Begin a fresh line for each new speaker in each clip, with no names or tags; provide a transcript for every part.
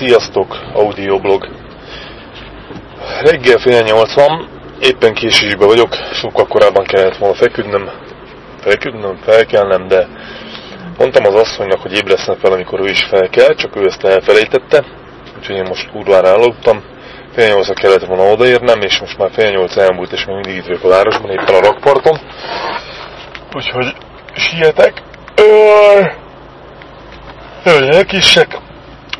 Sziasztok, audioblog. Reggel fél nyolc van, éppen késésbe vagyok, sokkal korábban kellett volna feküdnöm, feküdnöm, felkelnem, de mondtam az asszonynak, hogy ébreszem fel, amikor ő is felkel, csak ő ezt elfelejtette, úgyhogy én most kurvára aludtam. Fél nyolcra kellett volna odaérnem, és most már fél nyolc elmúlt, és még mindig itt vagyok a városban, éppen a rakparton. Úgyhogy sietek. Hölgyek kisek,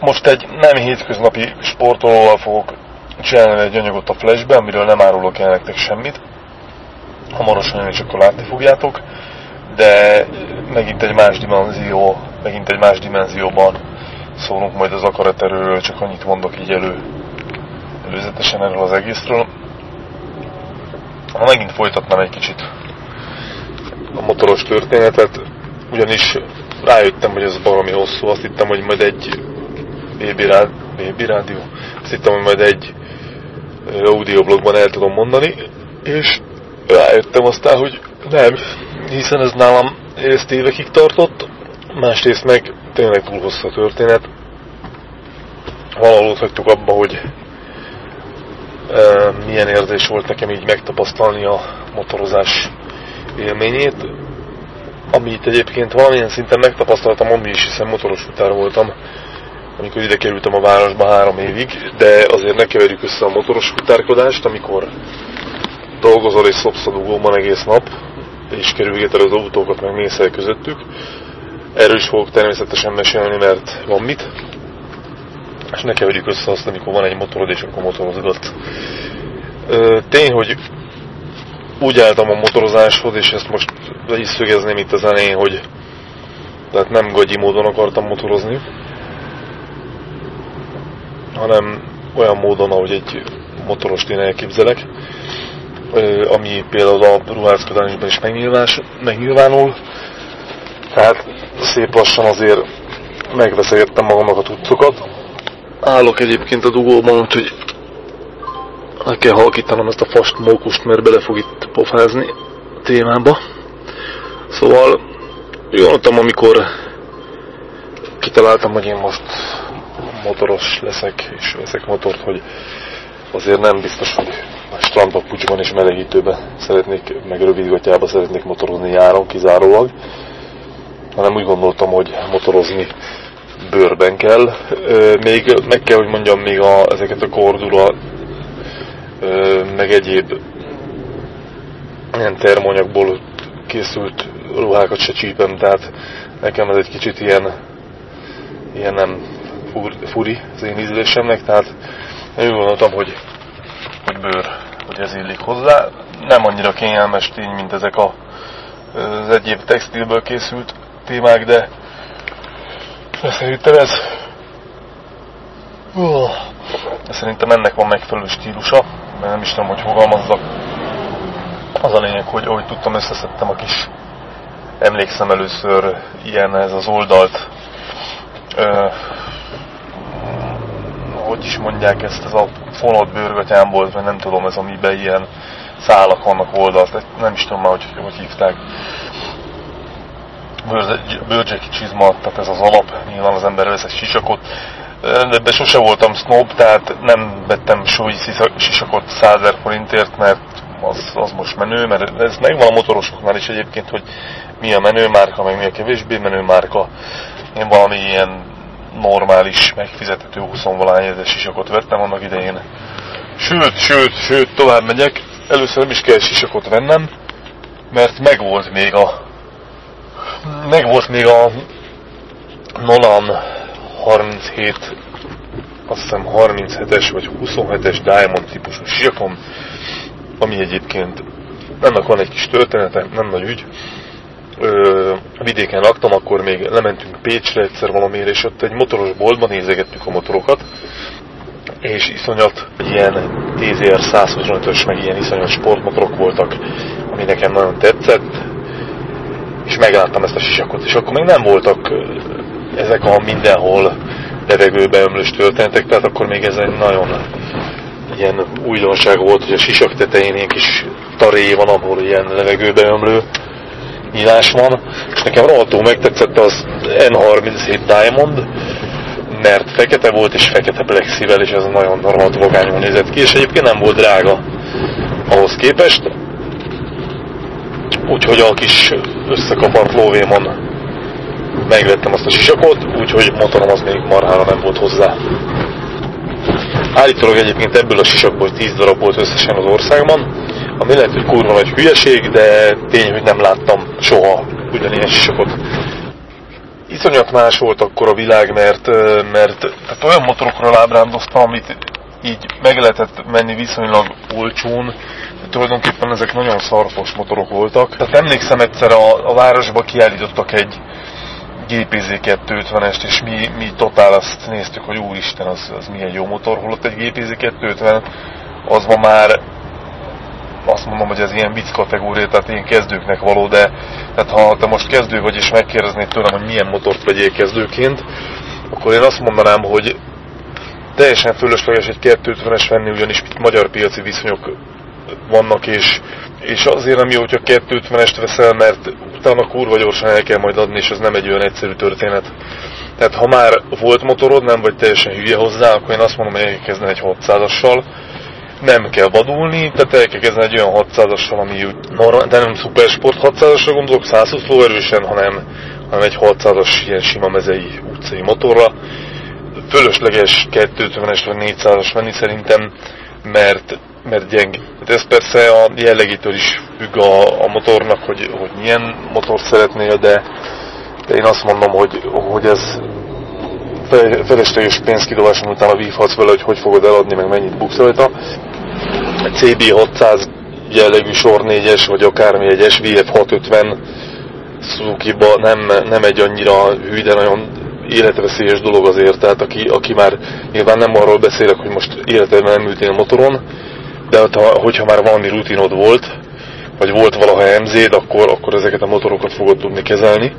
most egy nem hétköznapi sportolóval fogok csinálni egy anyagot a flashbe, amiről nem árulok el nektek semmit. Hamarosan és akkor látni fogjátok. De megint egy más dimenzió, megint egy más dimenzióban szólunk majd az akaraterőről, csak annyit mondok így elő, előzetesen erről az egészről. Ha megint folytatnám egy kicsit a motoros történetet, ugyanis rájöttem, hogy ez valami hosszú, azt hittem, hogy majd egy BB, rád, BB rádió, azt hittem, hogy majd egy audioblogban el tudom mondani, és rájöttem aztán, hogy nem, hiszen ez nálam ezt évekig tartott, másrészt meg tényleg túl hosszú a történet. Valahol hagytuk abba, hogy e, milyen érzés volt nekem így megtapasztalni a motorozás élményét, amit egyébként valamilyen szinten megtapasztaltam amúgy is, hiszen motoros futár voltam, amikor ide kerültem a városba három évig, de azért ne keverjük össze a motoros futárkodást, amikor dolgozol és szopsz a dugóban egész nap, és kerülgeted az autókat, meg mész közöttük. Erről is fogok természetesen mesélni, mert van mit. És ne keverjük össze azt, amikor van egy motorod, és akkor motorozgatsz. Tény, hogy úgy álltam a motorozáshoz, és ezt most le is szögezném itt az elején, hogy tehát nem gagyi módon akartam motorozni, hanem olyan módon, ahogy egy motorost én elképzelek, ami például a ruházkodásban is megnyilvánul. Tehát szép lassan azért megveszegettem magamnak a tudcokat. Állok egyébként a dugóban, úgyhogy le kell halkítanom ezt a fast mókust, mert bele fog itt pofázni a témába. Szóval jöttem, amikor kitaláltam, hogy én most motoros leszek, és veszek motort, hogy azért nem biztos, hogy a strandpapucsban és melegítőben szeretnék, meg rövidgatjába szeretnék motorozni járon kizárólag, hanem úgy gondoltam, hogy motorozni bőrben kell. Még meg kell, hogy mondjam, még a, ezeket a kordula, meg egyéb ilyen termonyagból készült ruhákat se csípem, tehát nekem ez egy kicsit ilyen, ilyen nem fur, furi az én ízlésemnek, tehát én úgy gondoltam, hogy, hogy bőr, hogy ez illik hozzá. Nem annyira kényelmes tény, mint ezek a, az egyéb textilből készült témák, de szerintem ez uh, szerintem ennek van megfelelő stílusa, mert nem is tudom, hogy fogalmazzak. Az a lényeg, hogy ahogy tudtam, összeszedtem a kis emlékszem először ilyen ez az oldalt hogy is mondják ezt, ez a fonott bőrgatyámból, vagy nem tudom, ez amiben ilyen szálak vannak oldalt, nem is tudom már, hogy, hogy hívták. Bőrgyeki csizma, tehát ez az alap, nyilván az ember vesz egy sisakot, de ebben sose voltam snob, tehát nem vettem súly sisakot 100 forintért, mert az, az most menő, mert ez megvan a motorosoknál is egyébként, hogy mi a menő márka, meg mi a kevésbé menő márka. Én valami ilyen normális, megfizethető 20 valány ezer sisakot vettem annak idején. Sőt, sőt, sőt, tovább megyek. Először nem is kell sisakot vennem, mert megvolt még a megvolt még a Nolan 37 azt hiszem 37-es vagy 27-es Diamond típusú sisakom, ami egyébként ennek van egy kis története, nem nagy ügy, ö, vidéken laktam, akkor még lementünk Pécsre egyszer valamire, és ott egy motoros boltban nézegettük a motorokat, és iszonyat ilyen TZR 125-ös, meg ilyen iszonyat sportmotorok voltak, ami nekem nagyon tetszett, és megláttam ezt a sisakot, és akkor még nem voltak ezek a mindenhol levegőbe ömlős történetek, tehát akkor még ez egy nagyon ilyen újdonság volt, hogy a sisak tetején ilyen kis taré van, ahol ilyen levegőbe ömlő nyílás van, és nekem rohadtul megtetszett az N37 Diamond, mert fekete volt és fekete plexivel, és ez nagyon normált vagányul nézett ki, és egyébként nem volt drága ahhoz képest. Úgyhogy a kis összekapart lóvémon megvettem azt a sisakot, úgyhogy motorom az még marhára nem volt hozzá. Állítólag egyébként ebből a sisakból 10 darab volt összesen az országban, ami lehet, hogy kurva nagy hülyeség, de tény, hogy nem láttam soha ugyanilyen sisakot. Iszonyat más volt akkor a világ, mert, mert tehát olyan motorokról ábrándoztam, amit így meg lehetett menni viszonylag olcsón, tulajdonképpen ezek nagyon szarfos motorok voltak. Tehát emlékszem egyszer a, a városba kiállítottak egy, GPZ 250-est, és mi, mi totál azt néztük, hogy úristen, az, az milyen jó motor, holott egy GPZ 250 az ma már azt mondom, hogy ez ilyen vicc kategória, tehát ilyen kezdőknek való, de tehát ha te most kezdő vagy és megkérdeznéd tőlem, hogy milyen motort vegyél kezdőként, akkor én azt mondanám, hogy teljesen fölösleges egy 250-es venni, ugyanis itt magyar piaci viszonyok vannak, és, és azért nem jó, hogyha 250-est veszel, mert utána kurva gyorsan el kell majd adni, és ez nem egy olyan egyszerű történet. Tehát ha már volt motorod, nem vagy teljesen hülye hozzá, akkor én azt mondom, hogy el kell kezdeni egy 600-assal, nem kell vadulni, tehát el kell kezdeni egy olyan 600-assal, ami normal, de nem szupersport 600-asra gondolok, 120 lóerősen, hanem, hanem egy 600-as ilyen sima mezei utcai motorra. Fölösleges 250-es vagy 400-as venni szerintem, mert mert gyeng. Hát ez persze a jellegétől is függ a, a motornak, hogy, hogy milyen motort szeretnél, de, de én azt mondom, hogy, hogy ez felesleges pénzkidobás, utána vívhatsz vele, hogy hogy fogod eladni, meg mennyit buksz rajta. Egy CB600 jellegű sor 4-es, vagy akármi egy SVF 650 Suzuki-ba nem, nem egy annyira hű, de nagyon életveszélyes dolog azért, tehát aki, aki már nyilván nem arról beszélek, hogy most életedben nem ültél a motoron, de ha, hogyha már valami rutinod volt, vagy volt valaha mz akkor, akkor ezeket a motorokat fogod tudni kezelni.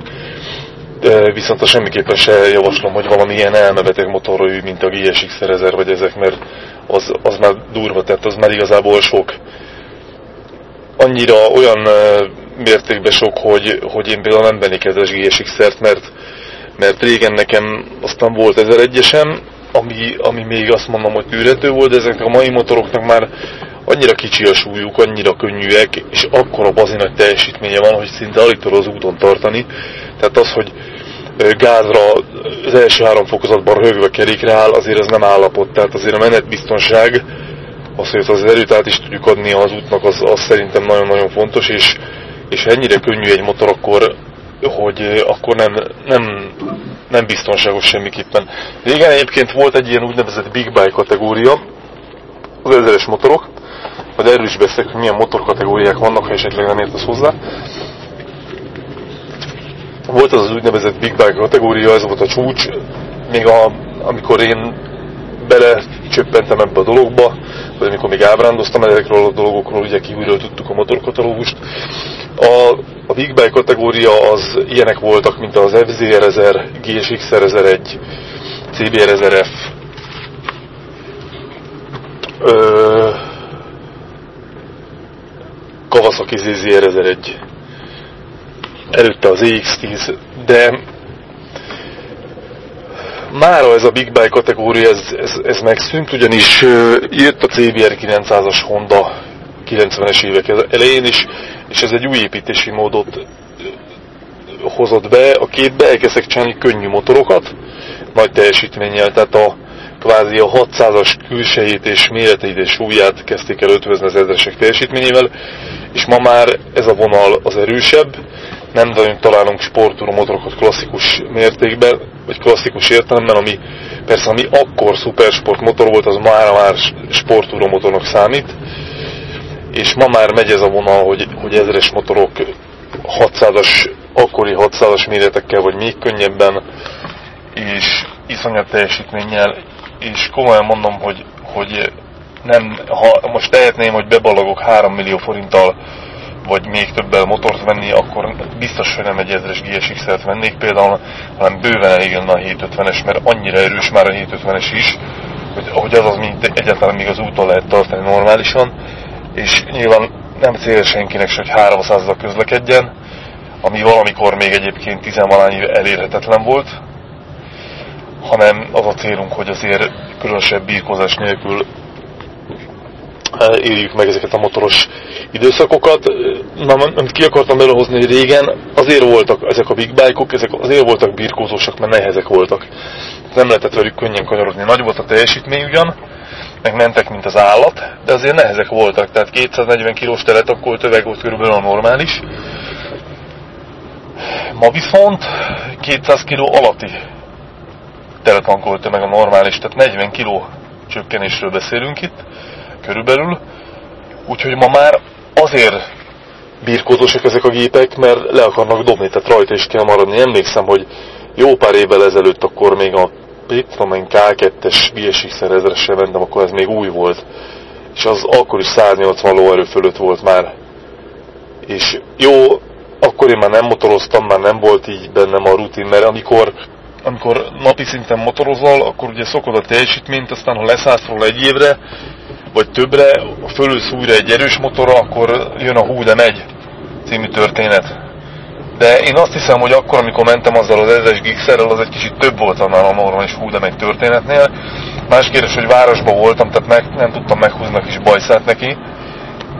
Viszont a semmiképpen se javaslom, hogy valami ilyen elmebeteg motorra ülj, mint a GSX 1000 vagy ezek, mert az, az már durva, tehát az már igazából sok. Annyira olyan mértékben sok, hogy, hogy én például nem vennék ezes GSX-ert, mert, mert régen nekem aztán volt 1001-esem, ami, ami még azt mondom, hogy tűrető volt, de ezeknek a mai motoroknak már annyira kicsi a súlyuk, annyira könnyűek, és akkora bazi nagy teljesítménye van, hogy szinte alig az úton tartani. Tehát az, hogy gázra az első három fokozatban röhögve kerékre áll, azért ez nem állapot. Tehát azért a menetbiztonság, az, hogy az erőt át is tudjuk adni az útnak, az, az szerintem nagyon-nagyon fontos, és, és ennyire könnyű egy motor, akkor, hogy akkor nem, nem, nem biztonságos semmiképpen. Régen egyébként volt egy ilyen úgynevezett big bike kategória, az ezeres motorok, majd erről is beszélek, hogy milyen motorkategóriák vannak, ha esetleg nem értesz hozzá. Volt az az úgynevezett big bike kategória, ez volt a csúcs, még a, amikor én bele csöppentem ebbe a dologba, vagy amikor még ábrándoztam ezekről a dolgokról, ugye kívülről tudtuk a motorkatalógust. A, a Big Bike kategória az ilyenek voltak, mint az FZR 1000, GSX 1001, CBR 1000F, ö, Kawasaki ZZR 1001, előtte az EX10, de mára ez a Big Bike kategória, ez, ez, ez megszűnt, ugyanis jött a CBR 900-as Honda 90-es évek elején is, és ez egy új építési módot hozott be. A képbe, elkezdtek csinálni könnyű motorokat, nagy teljesítménnyel, tehát a kvázi a 600-as külsejét és méreteit és súlyát kezdték el ötvözni az ezresek teljesítményével, és ma már ez a vonal az erősebb, nem nagyon találunk sportúró motorokat klasszikus mértékben, vagy klasszikus értelemben, ami persze ami akkor szupersport motor volt, az már már sportúró motornak számít, és ma már megy ez a vonal, hogy, hogy ezres motorok 600-as, akkori 600-as méretekkel, vagy még könnyebben, és iszonyat teljesítménnyel, és komolyan mondom, hogy, hogy nem, ha most tehetném, hogy bebalagok 3 millió forinttal vagy még többel motort venni, akkor biztos, hogy nem egy ezres GSX-et vennék például, hanem bőven elég lenne a 750-es, mert annyira erős már a 750-es is, hogy, hogy az az mint egyáltalán még az úton lehet tartani normálisan, és nyilván nem cél senkinek se, hogy 300-zal közlekedjen, ami valamikor még egyébként tizenvalány elérhetetlen volt. hanem az a célunk, hogy azért különösebb birkózás nélkül éljük meg ezeket a motoros időszakokat. Na, amit ki akartam belehozni, hogy régen azért voltak ezek a big bike-ok, ezek azért voltak birkózósak, mert nehezek voltak. Nem lehetett velük könnyen kanyarozni. Nagy volt a teljesítmény ugyan, meg mentek, mint az állat, de azért nehezek voltak. Tehát 240 kilós teletakkol töveg volt körülbelül a normális. Ma viszont 200 kg alatti teletankolt meg a normális, tehát 40 kg csökkenésről beszélünk itt körülbelül. Úgyhogy ma már azért birkózósak ezek a gépek, mert le akarnak dobni, tehát rajta is kell maradni. Emlékszem, hogy jó pár évvel ezelőtt akkor még a én K2-es BSX 1000-essel mentem, akkor ez még új volt. És az akkor is 180 lóerő fölött volt már. És jó, akkor én már nem motoroztam, már nem volt így bennem a rutin, mert amikor amikor napi szinten motorozol, akkor ugye szokod a teljesítményt, aztán ha leszállsz róla egy évre, vagy többre, fölülsz újra egy erős motorra, akkor jön a hú de megy című történet. De én azt hiszem, hogy akkor, amikor mentem azzal az 1000-es gigszerrel, az egy kicsit több volt annál a normális hú de megy történetnél. Más kérdés, hogy városban voltam, tehát meg, nem tudtam meghúzni a kis bajszát neki,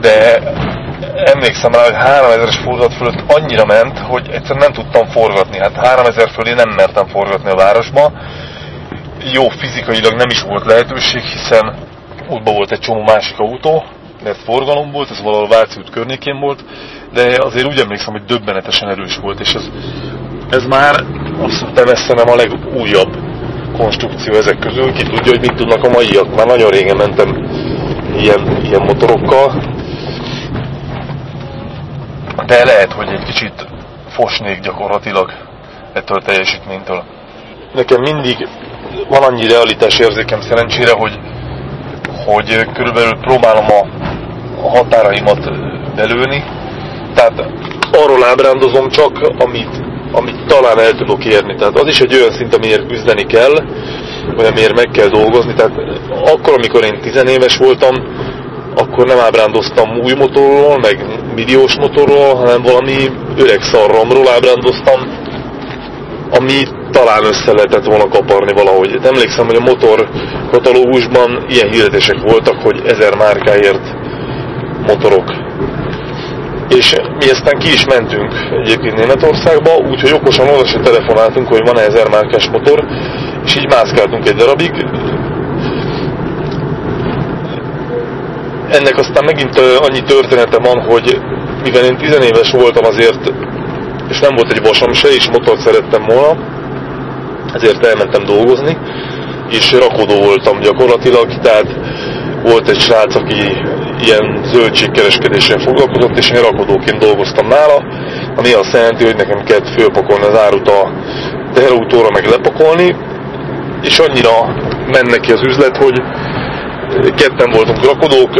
de emlékszem rá, hogy 3000-es fordulat fölött annyira ment, hogy egyszerűen nem tudtam forgatni. Hát 3000 fölé nem mertem forgatni a városba. Jó, fizikailag nem is volt lehetőség, hiszen útban volt egy csomó másik autó, mert forgalom volt, ez valahol Váci út környékén volt, de azért úgy emlékszem, hogy döbbenetesen erős volt, és ez, ez már abszolút nem a legújabb konstrukció ezek közül, ki tudja, hogy mit tudnak a maiak. Már nagyon régen mentem ilyen, ilyen motorokkal, de lehet, hogy egy kicsit fosnék gyakorlatilag ettől a teljesítménytől. Nekem mindig van annyi realitás érzékem szerencsére, hogy, hogy körülbelül próbálom a, a határaimat belőni. Tehát arról ábrándozom csak, amit, amit talán el tudok érni. Tehát az is egy olyan szint, amiért küzdeni kell, vagy amiért meg kell dolgozni. Tehát akkor, amikor én tizenéves voltam, akkor nem ábrándoztam új motorról, meg milliós motorról, hanem valami öreg szarromról ábrándoztam, ami talán össze lehetett volna kaparni valahogy. Emlékszem, hogy a motor katalógusban ilyen hirdetések voltak, hogy ezer márkáért motorok. És mi aztán ki is mentünk egyébként Németországba, úgyhogy okosan oda se telefonáltunk, hogy van-e ezer márkás motor, és így mászkáltunk egy darabig, ennek aztán megint annyi története van, hogy mivel én tizenéves voltam azért, és nem volt egy vasam se, és motort szerettem volna, ezért elmentem dolgozni, és rakodó voltam gyakorlatilag, tehát volt egy srác, aki ilyen zöldségkereskedéssel foglalkozott, és én rakodóként dolgoztam nála, ami azt jelenti, hogy nekem kellett fölpakolni az árut a teherautóra, meg lepakolni, és annyira menne ki az üzlet, hogy ketten voltunk rakodók,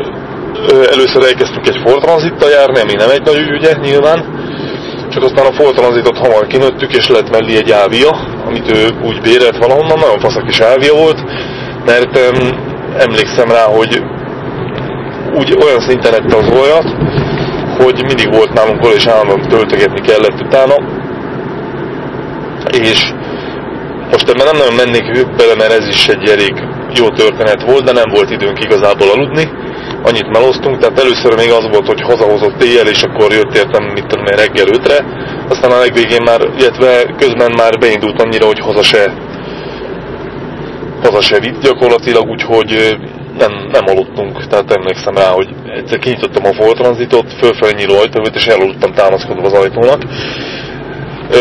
először elkezdtük egy Ford Transit-tal járni, ami nem egy nagy ügy, ugye, nyilván, csak aztán a Ford Transitot hamar kinőttük, és lett mellé egy Ávia, amit ő úgy bérelt valahonnan, nagyon faszak is Ávia volt, mert um, emlékszem rá, hogy úgy olyan szinten ette az olyat, hogy mindig volt nálunk és állandóan töltegetni kellett utána, és most ebben nem nagyon mennék bele, mert ez is egy elég jó történet volt, de nem volt időnk igazából aludni. Annyit meloztunk, tehát először még az volt, hogy hazahozott éjjel, és akkor jött értem, mit tudom én, reggel ötre. Aztán a legvégén már, illetve közben már beindult annyira, hogy haza se, haza se vitt gyakorlatilag, úgyhogy nem, nem aludtunk. Tehát emlékszem rá, hogy egyszer kinyitottam a Ford Transitot, fölfelé nyíló ajtót, és elaludtam támaszkodva az ajtónak. Ö,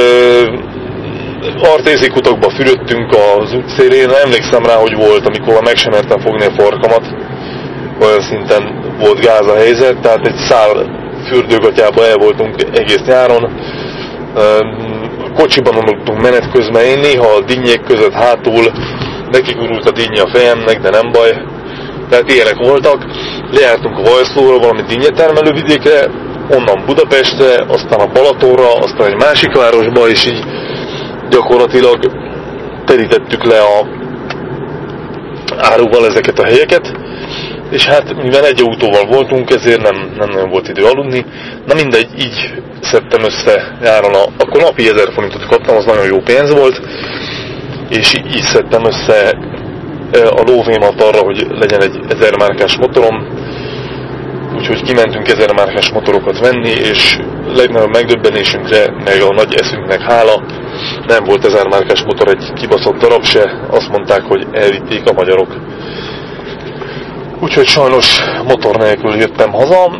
artézi kutakba fürödtünk az útszélén, emlékszem rá, hogy volt, amikor meg sem mertem fogni a farkamat, olyan szinten volt gáz a helyzet, tehát egy szál fürdőgatyába el voltunk egész nyáron, kocsiban aludtunk menet közben, én néha a dinnyék között hátul nekigurult a dinnye a fejemnek, de nem baj, tehát ilyenek voltak. Lejártunk a Vajszlóra, valami dinnyetermelő vidékre, onnan Budapestre, aztán a Balatonra, aztán egy másik városba, és így gyakorlatilag terítettük le a áruval ezeket a helyeket, és hát mivel egy autóval voltunk, ezért nem, nem nagyon volt idő aludni. Na mindegy, így szedtem össze járon, a, akkor napi 1000 forintot kaptam, az nagyon jó pénz volt, és így szedtem össze a lóvémat arra, hogy legyen egy 1000 márkás motorom, úgyhogy kimentünk 1000 márkás motorokat venni, és legnagyobb megdöbbenésünkre, meg a nagy eszünknek hála, nem volt 1000 márkás motor egy kibaszott darab se, azt mondták, hogy elvitték a magyarok. Úgyhogy sajnos motor nélkül jöttem haza,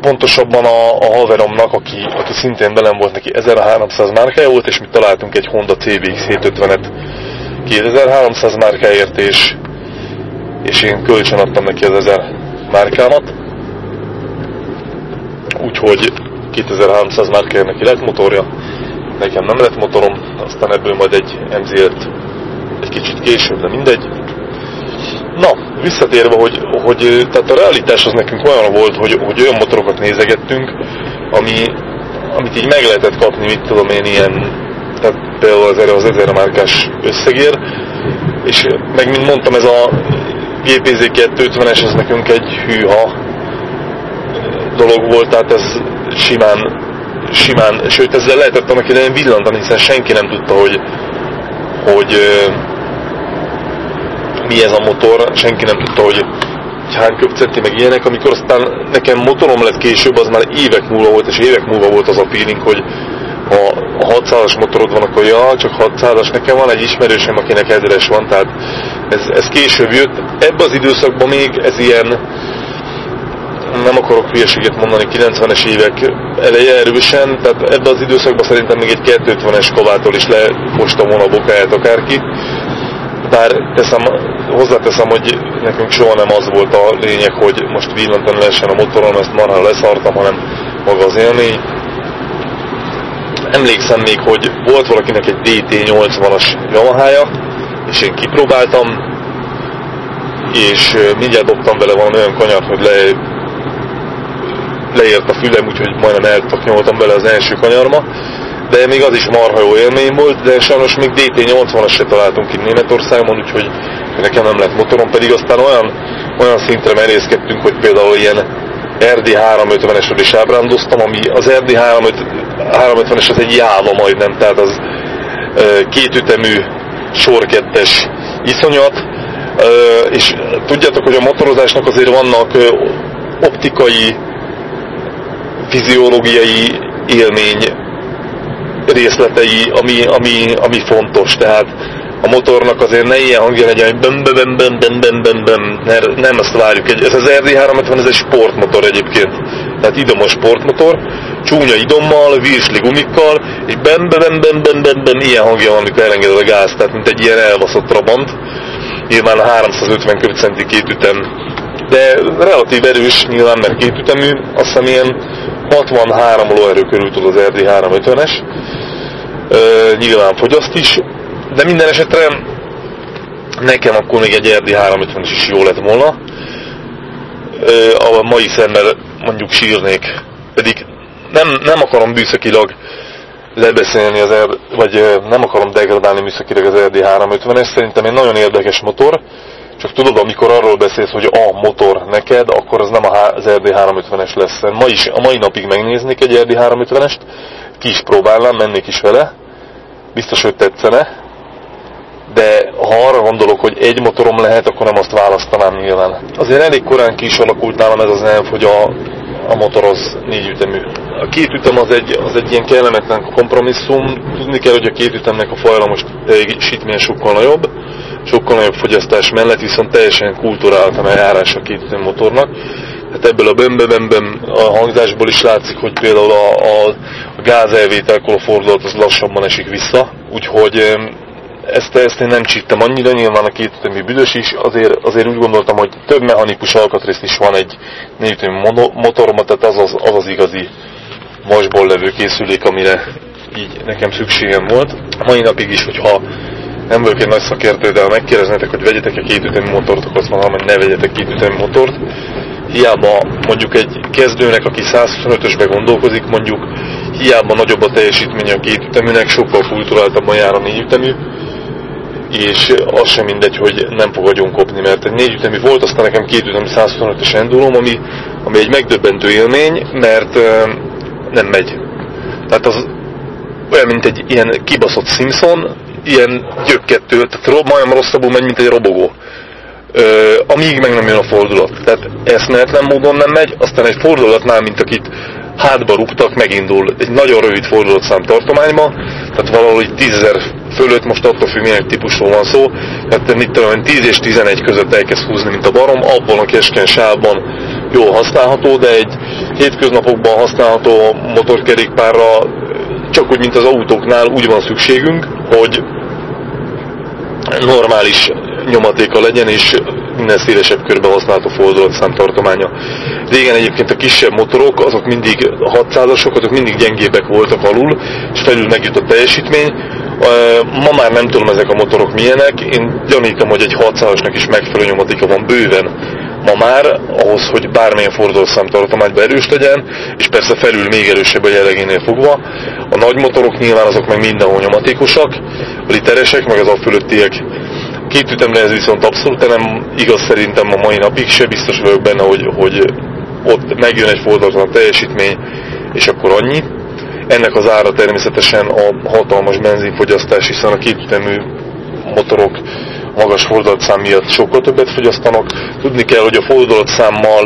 pontosabban a, a haveromnak, aki, aki szintén velem volt, neki 1300 márkája volt, és mi találtunk egy Honda CBX 750-et 2300 márkáért, és, és én kölcsön adtam neki az 1000 márkámat. Úgyhogy 2300 márkáért neki lett motorja, nekem nem lett motorom, aztán ebből majd egy mz egy kicsit később, de mindegy. Na, visszatérve, hogy, hogy tehát a realitás az nekünk olyan volt, hogy, hogy olyan motorokat nézegettünk, ami, amit így meg lehetett kapni, mit tudom én, ilyen tehát például az erre az 1000 márkás összegér, és meg mint mondtam, ez a GPZ 250-es, ez nekünk egy hűha dolog volt, tehát ez simán, simán, sőt ezzel lehetett annak idején villantani, hiszen senki nem tudta, hogy, hogy mi ez a motor, senki nem tudta, hogy hány köpcenti, meg ilyenek, amikor aztán nekem motorom lett később, az már évek múlva volt, és évek múlva volt az a feeling, hogy ha a 600-as motorod van, akkor ja, csak 600-as. Nekem van egy ismerősem, akinek ezres van, tehát ez, ez később jött. Ebben az időszakban még ez ilyen, nem akarok hülyeséget mondani, 90-es évek eleje erősen, tehát ebben az időszakban szerintem még egy 250-es kovától is lefostam volna a bokáját akárki. Bár teszem, hozzáteszem, hogy nekünk soha nem az volt a lényeg, hogy most villantani lehessen a motoron, ezt marha leszartam, hanem maga az élmény. Emlékszem még, hogy volt valakinek egy DT80-as Yamaha-ja, és én kipróbáltam, és mindjárt dobtam vele valami olyan kanyart, hogy le, leért a fülem, úgyhogy majdnem eltaknyoltam bele az első kanyarma, de még az is marha jó élmény volt, de sajnos még DT80-as se találtunk itt Németországban, úgyhogy nekem nem lett motorom, pedig aztán olyan, olyan szintre merészkedtünk, hogy például ilyen RD 350-esről is ábrándoztam, ami az RD 350-es az egy jáva majdnem, tehát az kétütemű sorkettes iszonyat, és tudjátok, hogy a motorozásnak azért vannak optikai, fiziológiai élmény részletei, ami, ami, ami fontos, tehát a motornak azért ne ilyen hangja legyen, hogy bem bem bem bem bem bem bem mert nem ezt várjuk. Ez az RD350, ez egy sportmotor egyébként. Tehát idomos sportmotor, csúnya idommal, virsli gumikkal, és bem bem bem bem bem bem ilyen hangja van, amikor elengeded a gáz, tehát mint egy ilyen elbaszott trabant. Nyilván a 350 köbcenti kétütem, de relatív erős nyilván, mert kétütemű, azt hiszem ilyen 63 lóerő körül tud az RD350-es. nyilván fogyaszt is, de minden esetre nekem akkor még egy Erdi 350 is jó lett volna. A mai szemmel mondjuk sírnék. Pedig nem, nem akarom műszakilag lebeszélni az R, vagy nem akarom degradálni műszakilag az RD 350-es, szerintem egy nagyon érdekes motor, csak tudod, amikor arról beszélsz, hogy a motor neked, akkor az nem az RD 350-es lesz. Ma is, a mai napig megnéznék egy RD 350-est, ki is próbálnám, mennék is vele, biztos, hogy tetszene, de ha arra gondolok, hogy egy motorom lehet, akkor nem azt választanám nyilván. Azért elég korán ki is alakult nálam ez az elv, hogy a, a motor az négy ütemű. A két ütem az egy, az egy ilyen kellemetlen kompromisszum. Tudni kell, hogy a két ütemnek a fajlamos teljesítménye sokkal nagyobb, sokkal nagyobb fogyasztás mellett, viszont teljesen kulturáltan a járás a két motornak. Hát ebből a bömböbömböm a hangzásból is látszik, hogy például a, a, a gázelvételkor a fordulat az lassabban esik vissza, úgyhogy ezt, ezt én nem csíptem annyira, nyilván a kétütemű büdös is, azért, azért úgy gondoltam, hogy több mechanikus alkatrész is van egy négyütemű motoromban, tehát az az, az az igazi vasból levő készülék, amire így nekem szükségem volt. Mai napig is, hogyha nem vagyok egy nagy szakértő, de ha megkérdeznetek, hogy vegyetek-e kétütemű motort, akkor azt mondom, hogy ne vegyetek kétütemű motort. Hiába mondjuk egy kezdőnek, aki 125-ösbe gondolkozik, mondjuk hiába nagyobb a teljesítménye a kétüteműnek, sokkal kulturáltabban jár a négyütemű, és az sem mindegy, hogy nem fog kopni, mert egy négyütemű volt, aztán nekem kétütemű 125-es endulóm, ami, ami egy megdöbbentő élmény, mert nem megy. Tehát az olyan, mint egy ilyen kibaszott Simpson, ilyen gyökkettő, tehát majdnem rosszabbul megy, mint egy robogó. Ö, amíg meg nem jön a fordulat. Tehát eszméletlen módon nem megy, aztán egy fordulatnál, mint akit hátba rúgtak, megindul egy nagyon rövid fordulatszám tartományba, tehát valahogy 10 fölött, most attól függ, milyen típusról van szó, tehát mit tudom, 10 és 11 között elkezd húzni, mint a barom, abban a keskeny sávban jól használható, de egy hétköznapokban használható motorkerékpárra csak úgy, mint az autóknál úgy van szükségünk, hogy normális nyomatéka legyen, és minden szélesebb körben használható fordulatszám tartománya. Régen egyébként a kisebb motorok, azok mindig 600-asok, azok mindig gyengébbek voltak alul, és felül megjött a teljesítmény. Ma már nem tudom ezek a motorok milyenek, én gyanítom, hogy egy 600-asnak is megfelelő nyomatéka van bőven ma már, ahhoz, hogy bármilyen fordulószám tartományban erős legyen, és persze felül még erősebb a jellegénél fogva. A nagy motorok nyilván azok meg mindenhol nyomatékosak, a literesek, meg az a fölöttiek Két ütemre ez viszont abszolút nem igaz szerintem a mai napig se, biztos vagyok benne, hogy, hogy ott megjön egy fordulatlan teljesítmény, és akkor annyi. Ennek az ára természetesen a hatalmas benzinfogyasztás, hiszen a kétütemű motorok magas fordulatszám miatt sokkal többet fogyasztanak. Tudni kell, hogy a fordulatszámmal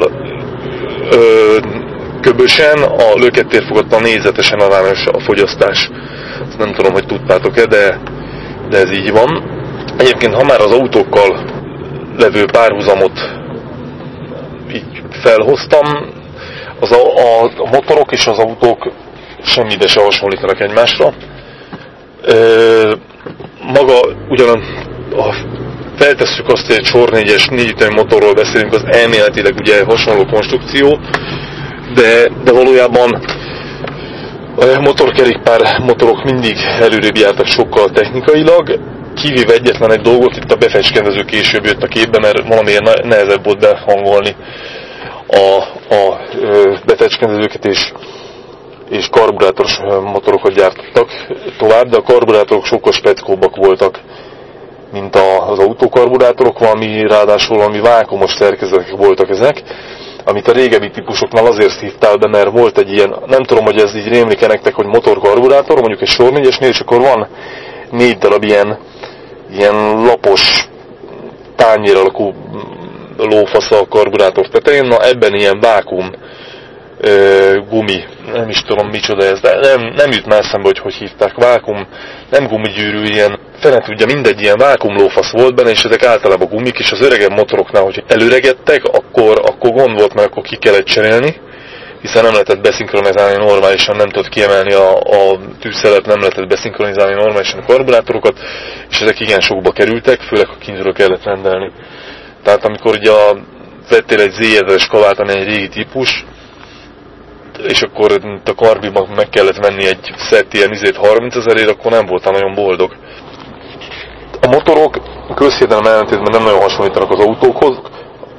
ö, köbösen a lökettérfogattal nézetesen arányos a fogyasztás. Ezt nem tudom, hogy tudtátok-e, de, de ez így van. Egyébként, ha már az autókkal levő párhuzamot így felhoztam, az a, a, motorok és az autók semmire se hasonlítanak egymásra. Ö, maga ugyan, ha feltesszük azt, hogy egy sor 4-es négyütemű motorról beszélünk, az elméletileg ugye hasonló konstrukció, de, de valójában a motorkerékpár motorok mindig előrébb jártak sokkal technikailag, kivéve egyetlen egy dolgot, itt a befecskendező később jött a képbe, mert valamiért nehezebb volt behangolni a, a befecskendezőket, és, és karburátoros motorokat gyártottak tovább, de a karburátorok sokkal speckóbbak voltak, mint az autókarburátorok, valami ráadásul valami vákumos szerkezetek voltak ezek, amit a régebbi típusoknál azért hívtál be, mert volt egy ilyen, nem tudom, hogy ez így rémlik nektek, hogy motorkarburátor, mondjuk egy sor 4 és akkor van négy darab ilyen ilyen lapos tányér alakú lófasza a karburátor tetején, na ebben ilyen vákum ö, gumi, nem is tudom micsoda ez, de nem, nem jut már eszembe, hogy hogy hívták, vákum, nem gumigyűrű, ilyen, fene tudja, mindegy ilyen vákum lófasz volt benne, és ezek általában gumik, és az öregebb motoroknál, hogy előregettek, akkor, akkor gond volt, mert akkor ki kellett cserélni, hiszen nem lehetett beszinkronizálni normálisan, nem tudott kiemelni a, a tűzszelet, nem lehetett beszinkronizálni normálisan a karburátorokat, és ezek igen sokba kerültek, főleg ha kintről kellett rendelni. Tehát amikor ugye a, vettél egy Z1000-es kavát, ami egy régi típus, és akkor a karbiban meg kellett venni egy szett ilyen izét 30 ezerért, akkor nem voltam nagyon boldog. A motorok közhiedelem ellentétben nem nagyon hasonlítanak az autókhoz,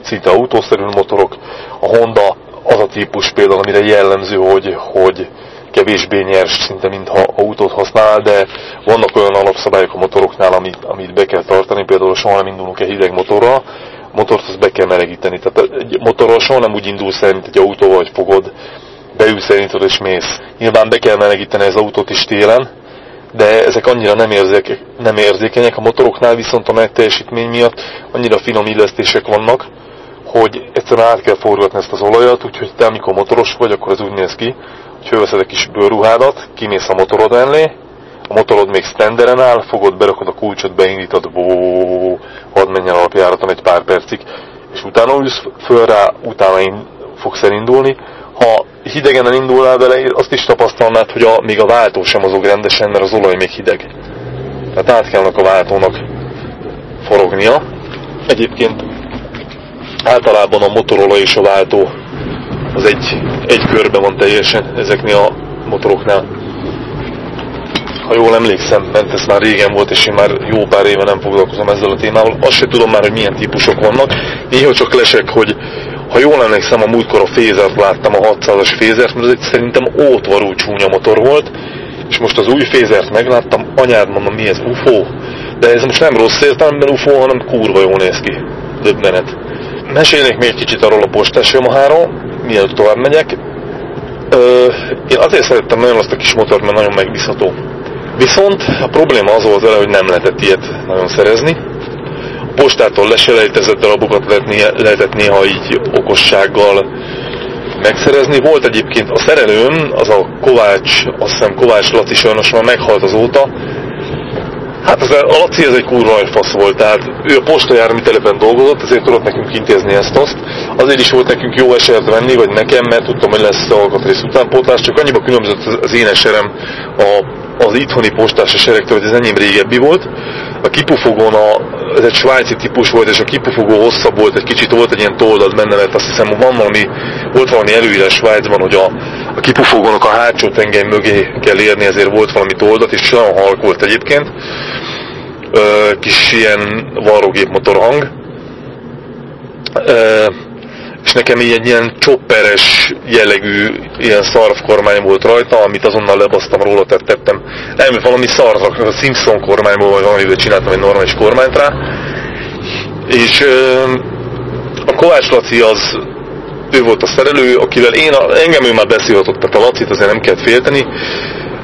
szinte autószerű motorok. A Honda az a típus például, amire jellemző, hogy, hogy kevésbé nyers, szinte mintha autót használ, de vannak olyan alapszabályok a motoroknál, amit, amit be kell tartani, például soha nem indulunk egy hideg motorra, a motort azt be kell melegíteni. Tehát egy motorral soha nem úgy indulsz el, mint egy autóval, hogy fogod, beülsz elindítod és mész. Nyilván be kell melegíteni az autót is télen, de ezek annyira nem, érzéke, nem érzékenyek, a motoroknál viszont a nagy teljesítmény miatt annyira finom illesztések vannak, hogy egyszerűen át kell forgatni ezt az olajat, úgyhogy te amikor motoros vagy, akkor ez úgy néz ki, hogy fölveszed egy kis bőrruhádat, kimész a motorod ellé, a motorod még standeren áll, fogod, berakod a kulcsot, beindítod, bó, hadd menjen alapjáraton egy pár percig, és utána ülsz föl rá, utána fogsz elindulni. Ha hidegen indulnál vele, azt is tapasztalnád, hogy a, még a váltó sem mozog rendesen, mert az olaj még hideg. Tehát át kellene a váltónak forognia. Egyébként általában a motorolaj és a váltó az egy, egy körbe van teljesen ezeknél a motoroknál. Ha jól emlékszem, ment ez már régen volt, és én már jó pár éve nem foglalkozom ezzel a témával. Azt se tudom már, hogy milyen típusok vannak. Néha csak lesek, hogy ha jól emlékszem, a múltkor a fézert láttam, a 600-as fézert, mert ez egy szerintem ótvarú csúnya motor volt, és most az új fézert megláttam, anyád mondom, mi ez, UFO? De ez most nem rossz értelemben UFO, hanem kurva jól néz ki. Döbbenet. Mesélnék még kicsit arról a postás Yamaháról, mielőtt tovább megyek. Ö, én azért szerettem nagyon azt a kis motort, mert nagyon megbízható. Viszont a probléma az volt vele, hogy nem lehetett ilyet nagyon szerezni. A postától leselejtezett darabokat lehetett néha így okossággal megszerezni. Volt egyébként a szerelőm, az a Kovács, azt hiszem Kovács Laci sajnos már meghalt azóta, Hát az, a Laci ez egy kurva fasz volt, tehát ő a postajármi telepen dolgozott, ezért tudott nekünk intézni ezt-azt. Azért is volt nekünk jó eset venni, vagy nekem, mert tudtam, hogy lesz alkatrész utánpótlás, csak annyiba különbözött az én eserem a, az itthoni postás eserektől, hogy ez enyém régebbi volt. A kipufogón a, ez egy svájci típus volt, és a kipufogó hosszabb volt, egy kicsit volt egy ilyen toldad benne, mert azt hiszem, van valami, volt valami előírás Svájcban, hogy a, a kipufogónak a hátsó tengely mögé kell érni, ezért volt valami toldat, és nagyon halk volt egyébként. Ö, kis ilyen varrógép hang. Ö, és nekem így egy ilyen chopperes jellegű ilyen szarv kormány volt rajta, amit azonnal lebasztam róla, tehát tettem. Nem, valami szarv, a Simpson kormányból, vagy valamivel csináltam egy normális kormányt rá. És a Kovács Laci az, ő volt a szerelő, akivel én, engem ő már beszélhatott, tehát a Lacit azért nem kellett félteni,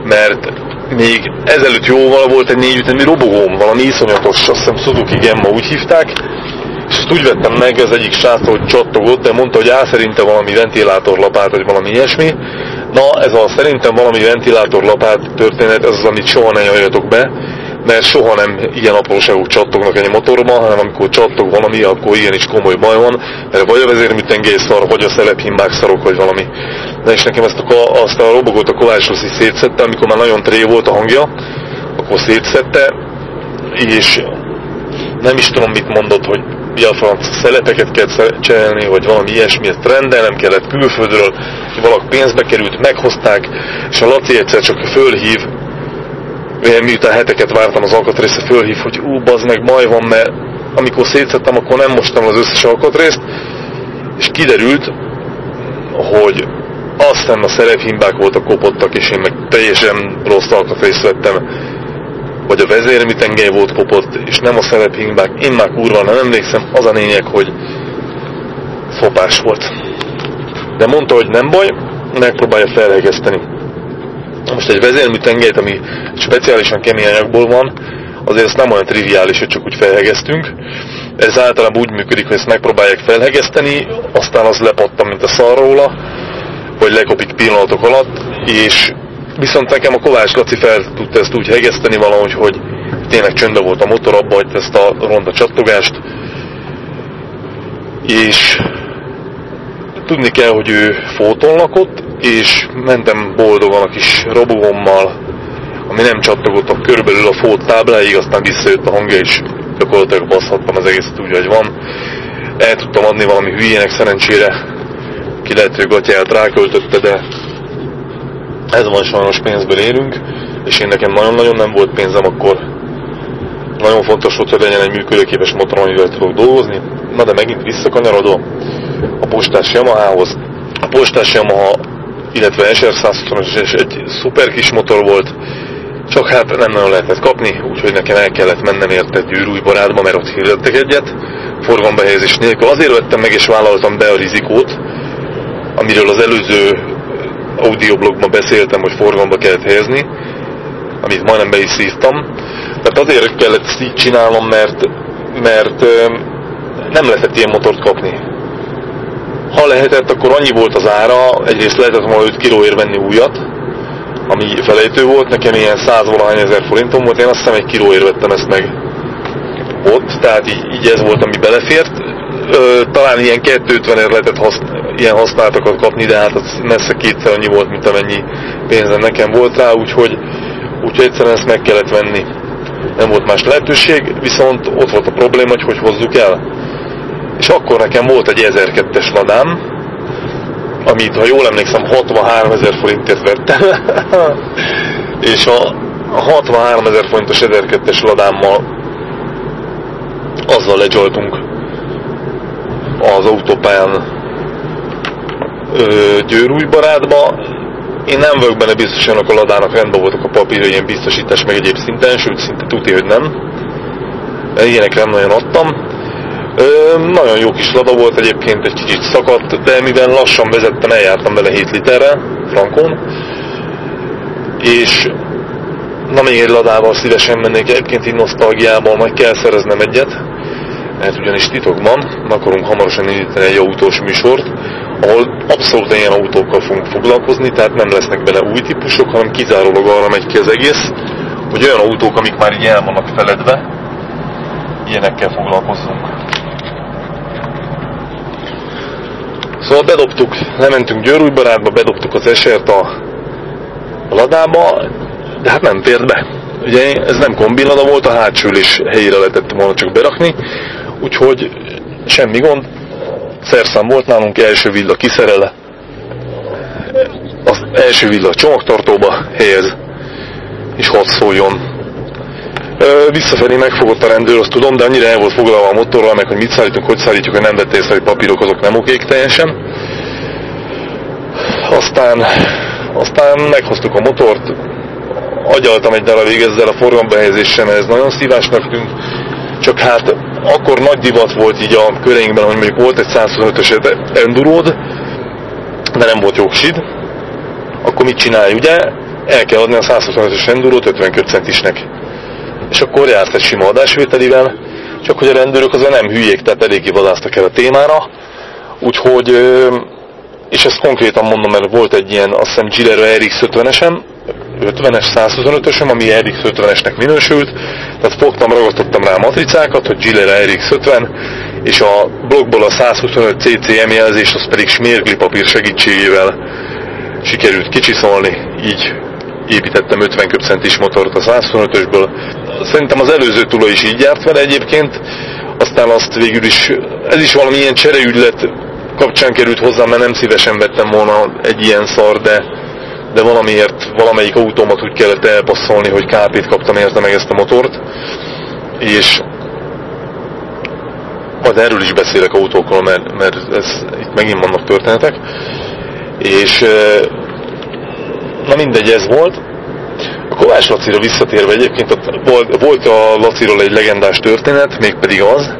mert még ezelőtt jóval volt egy négyütemű robogóm, valami iszonyatos, azt hiszem Suzuki Gemma úgy hívták, és ezt úgy vettem meg, az egyik srác, hogy csattogott, de mondta, hogy áll szerinte valami ventilátorlapát, vagy valami ilyesmi. Na, ez a szerintem valami ventilátorlapát történet, ez az, amit soha ne jöjjötok be, mert soha nem ilyen apróságok csattognak egy motorban, hanem amikor csattog valami, akkor ilyen is komoly baj van, mert vagy a vezérműtengely szar, vagy a szelephimbák szarok, vagy valami. Na és nekem ezt a, azt a robogot a Kovács is szétszette, amikor már nagyon tré volt a hangja, akkor szétszette, és nem is tudom mit mondott, hogy mi a franc szelepeket kell cserélni, vagy valami ilyesmi, ezt rendelnem kellett külföldről, hogy valaki pénzbe került, meghozták, és a Laci egyszer csak fölhív, miután heteket vártam az alkatrészre, fölhív, hogy ú, bazd meg, baj van, mert amikor szétszettem, akkor nem mostam az összes alkatrészt, és kiderült, hogy aztán a szerephimbák voltak kopottak, és én meg teljesen rossz alkatrészt vettem vagy a vezérmi tengely volt kopott, és nem a szerephimbák. Én már kurva nem emlékszem, az a lényeg, hogy szopás volt. De mondta, hogy nem baj, megpróbálja felhegeszteni. Most egy vezérmű tengelyt, ami speciálisan kemény anyagból van, azért ezt nem olyan triviális, hogy csak úgy felhegeztünk. Ez általában úgy működik, hogy ezt megpróbálják felhegeszteni, aztán az lepattam, mint a szar róla, vagy lekopik pillanatok alatt, és Viszont nekem a Kovács Laci fel tudta ezt úgy hegeszteni valahogy, hogy tényleg csöndbe volt a motor, abba hogy ezt a ronda csattogást. És tudni kell, hogy ő fótolnak ott, és mentem boldogan a kis robogommal, ami nem csattogott a körülbelül a fót tábláig, aztán visszajött a hangja, és gyakorlatilag baszhattam az egészet úgy, hogy van. El tudtam adni valami hülyének szerencsére, ki lehet, hogy gatyáját ráköltötte, de ez van sajnos pénzből élünk, és én nekem nagyon-nagyon nem volt pénzem, akkor nagyon fontos volt, hogy legyen egy működőképes motor, amivel tudok dolgozni. Na de megint visszakanyarodó a postás Yamaha-hoz. A postás Yamaha, illetve SR120 egy szuper kis motor volt, csak hát nem nagyon lehetett kapni, úgyhogy nekem el kellett mennem érte gyűrúj barátba, mert ott hirdettek egyet, forgalombehelyezés nélkül. Azért vettem meg és vállaltam be a rizikót, amiről az előző audioblogban beszéltem, hogy forgalomba kellett helyezni, amit majdnem be is szívtam. Tehát azért kellett ezt így csinálnom, mert, mert nem lehetett ilyen motort kapni. Ha lehetett, akkor annyi volt az ára, egyrészt lehetett volna 5 kilóért venni újat, ami felejtő volt, nekem ilyen 100 valahány ezer forintom volt, én azt hiszem egy kilóért vettem ezt meg ott, tehát így, így ez volt, ami belefért. Ö, talán ilyen 250 ért lehetett használni, ilyen használatokat kapni, de hát az messze kétszer annyi volt, mint amennyi pénzem nekem volt rá, úgyhogy, úgyhogy egyszerűen ezt meg kellett venni. Nem volt más lehetőség, viszont ott volt a probléma, hogy hogy hozzuk el. És akkor nekem volt egy 1002-es ladám, amit, ha jól emlékszem, 63 ezer forintért vettem. és a, a 63 ezer forintos 1002-es ladámmal azzal legyoltunk az autópályán Győrújbarátba. Én nem vagyok benne biztos, hogy a ladának rendben voltak a papírja, ilyen biztosítás meg egyéb szinten, sőt szinte tuti, hogy nem. Ilyenekre nem nagyon adtam. Ö, nagyon jó kis lada volt egyébként, egy kicsit szakadt, de mivel lassan vezettem, eljártam bele 7 literre, frankon. És Na még egy ladával szívesen mennék, egyébként így nosztalgiából majd kell szereznem egyet, mert ugyanis titokban akarunk hamarosan indítani egy autós műsort, ahol abszolút ilyen autókkal fogunk foglalkozni, tehát nem lesznek bele új típusok, hanem kizárólag arra megy ki az egész, hogy olyan autók, amik már így el vannak feledve, ilyenekkel foglalkozzunk. Szóval bedobtuk, lementünk Győrújbarátba, bedobtuk az esert a ladába, de hát nem tért be. Ugye ez nem kombilada volt, a hátsülés helyére lehetett volna csak berakni, úgyhogy semmi gond, szerszám volt nálunk, első villa kiszerele, az első villa csomagtartóba helyez, és hadd szóljon. Visszafelé megfogott a rendőr, azt tudom, de annyira el volt foglalva a motorral, meg hogy mit szállítunk, hogy szállítjuk, hogy nem vette észre, hogy papírok azok nem okék teljesen. Aztán, aztán meghoztuk a motort, agyaltam egy darabig ezzel a forgalombehelyezéssel, mert ez nagyon szívásnak tűnt, csak hát akkor nagy divat volt így a köreinkben, hogy mondjuk volt egy 125-ös enduród, de nem volt jogsid, akkor mit csinálj, ugye? El kell adni a 125-ös endurót 52 centisnek. És akkor járt egy sima adásvételivel, csak hogy a rendőrök azért nem hülyék, tehát eléggé vadásztak el a témára, úgyhogy, és ezt konkrétan mondom, mert volt egy ilyen, azt hiszem Gilera RX 50-esen, 50-es 125-ösöm, ami RX 50-esnek minősült, tehát fogtam, ragasztottam rá a matricákat, hogy Gilera RX 50, és a blokkból a 125 CCM jelzés, az pedig smérgli papír segítségével sikerült kicsiszolni, így építettem 50 köbcentis motort a 125-ösből. Szerintem az előző tulaj is így járt vele egyébként, aztán azt végül is, ez is valamilyen csereügylet kapcsán került hozzá, mert nem szívesen vettem volna egy ilyen szar, de de valamiért valamelyik autómat úgy kellett elpasszolni, hogy KP-t kaptam érte meg ezt a motort, és majd erről is beszélek autókról, mert, mert ez, itt megint vannak történetek, és na mindegy, ez volt. A Kovács Lacira visszatérve egyébként volt, volt a Laciról egy legendás történet, mégpedig az,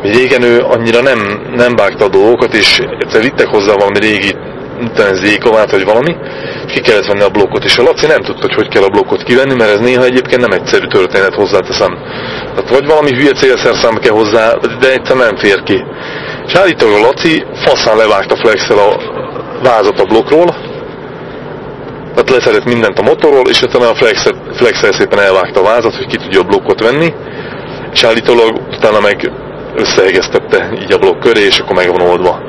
hogy régen ő annyira nem, nem vágta a dolgokat, és egyszer vittek hozzá valami régi utána zékovát, vagy valami, és ki kellett venni a blokkot, és a Laci nem tudta, hogy hogy kell a blokkot kivenni, mert ez néha egyébként nem egyszerű történet hozzáteszem. Tehát vagy valami hülye célszerszám kell hozzá, de egyszerűen nem fér ki. És állítólag a Laci faszán levágta flexel a vázat a blokkról, tehát leszedett mindent a motorról, és utána a flexet, flexel szépen elvágta a vázat, hogy ki tudja a blokkot venni, és állítólag utána meg összeegeztette így a blokk köré, és akkor meg van oldva.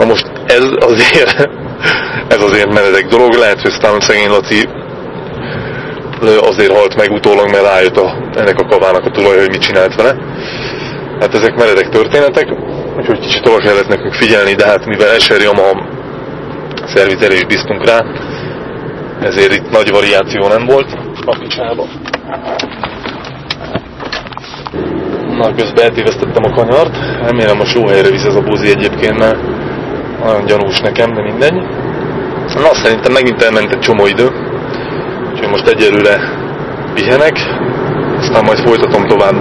Na most ez azért, ez azért meredek dolog, lehet, hogy aztán szegény Laci azért halt meg utólag, mert rájött a, ennek a kavának a tulaj, hogy mit csinált vele. Hát ezek meredek történetek, úgyhogy kicsit oda kellett nekünk figyelni, de hát mivel Eserium a szervizere is bíztunk rá, ezért itt nagy variáció nem volt a picsába. Na, közben eltévesztettem a kanyart. Remélem most jó helyre visz ez a buzi egyébként, mert nagyon gyanús nekem, de mindegy. Na, szerintem megint elment egy csomó idő. Úgyhogy most egyelőre pihenek, aztán majd folytatom tovább